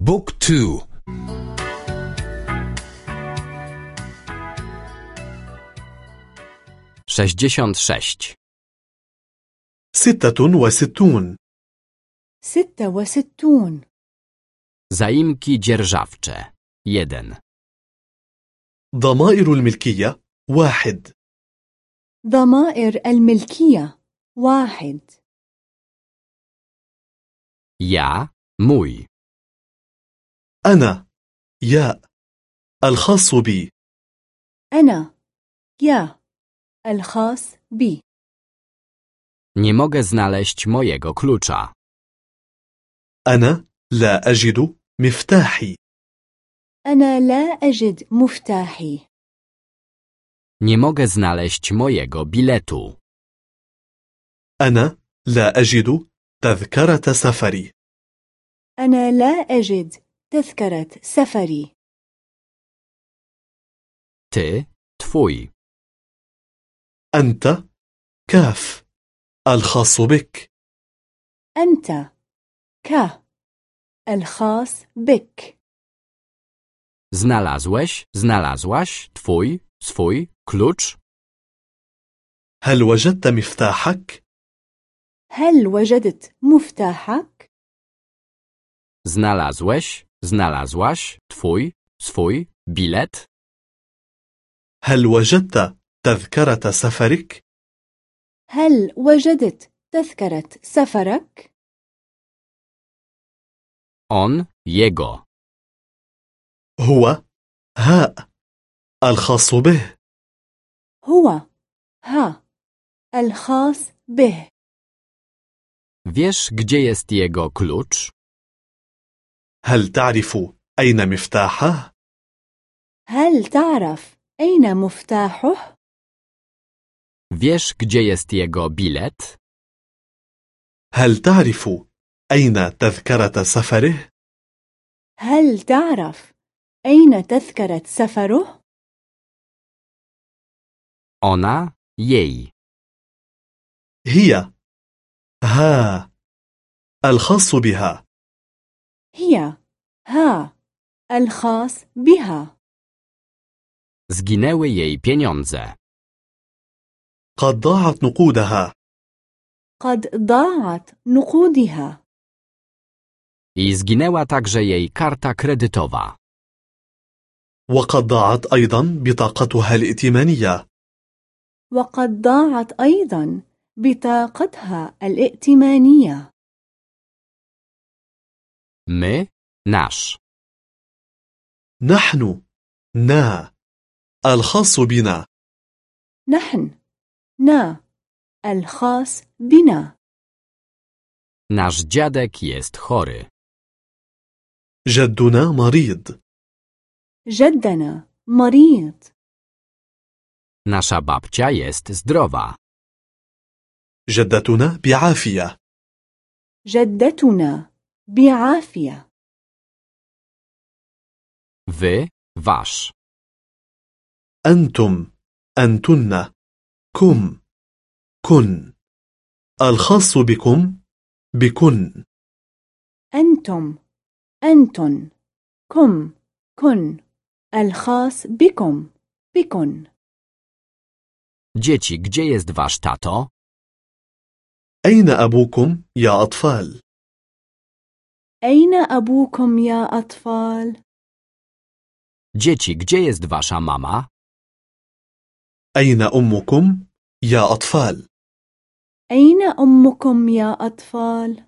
بوك تو. sześćdziesiąt sześć. ستة وستون. ستة وستون. Zaimki dzierżawcze. Jeden. ضمائر الملكية. واحد. ضمائر الملكية. واحد. Ja, mój. أنا يا الخاص بي. أنا يا الخاص بي. Nie mogę znaleźć mojego klucza. أنا لا أجد مفتاحي. أنا لا أجد مفتاحي. Nie mogę znaleźć mojego biletu. أنا لا أجد تذكرة سفري. أنا لا أجد تذكرة سفري Ty, twój. أنت كاف الخاص بك أنت ك الخاص بك Znalazłeś, znalazłaś twój, swój klucz? هل وجدت مفتاحك؟ هل وجدت مفتاحك؟ Znalazłeś, znalazłaś twój, swój bilet? هل وجدت تذكرة سفرك؟ هل وجدت تذكرة سفرك؟ On, jego. هو هاء الخاص به هو ها الخاص به Wiesz, gdzie jest jego klucz? هل تعرف أين مفتاحه؟ هل تعرف أين مفتاحه؟ Wiesz, gdzie jest jego bilet? هل تعرف أين تذكرة سفره؟ هل تعرف أين تذكرة سفره؟ Ona, jej. هي ها الخاص بها هي ها الخاص بها. Zginęły jej pieniądze. قد ضاعت نقودها. قد ضاعت نقودها. I zginęła także jej karta kredytowa. وقد ضاعت أيضا بطاقتها الائتمانية. وقد ضاعت أيضا بطاقتها الائتمانية. My, nasz. نحن نا الخاص بنا نحن نا الخاص بنا Nasz dziadek jest chory. جدنا مريض جدنا مريض Nasza babcia jest zdrowa. جدتنا بعافية جدتنا بعافية Wy, wasz. أنتم أنتن كم كن الخاص بكم بكن أنتم أنتن كم كن الخاص بكم بكن Dzieci, gdzie jest wasz tato? أين أبوكم يا أطفال؟ أين أبوكم يا أطفال؟ Dzieci, gdzie jest wasza mama? أين أمكم يا أطفال؟ أين أمكم يا أطفال؟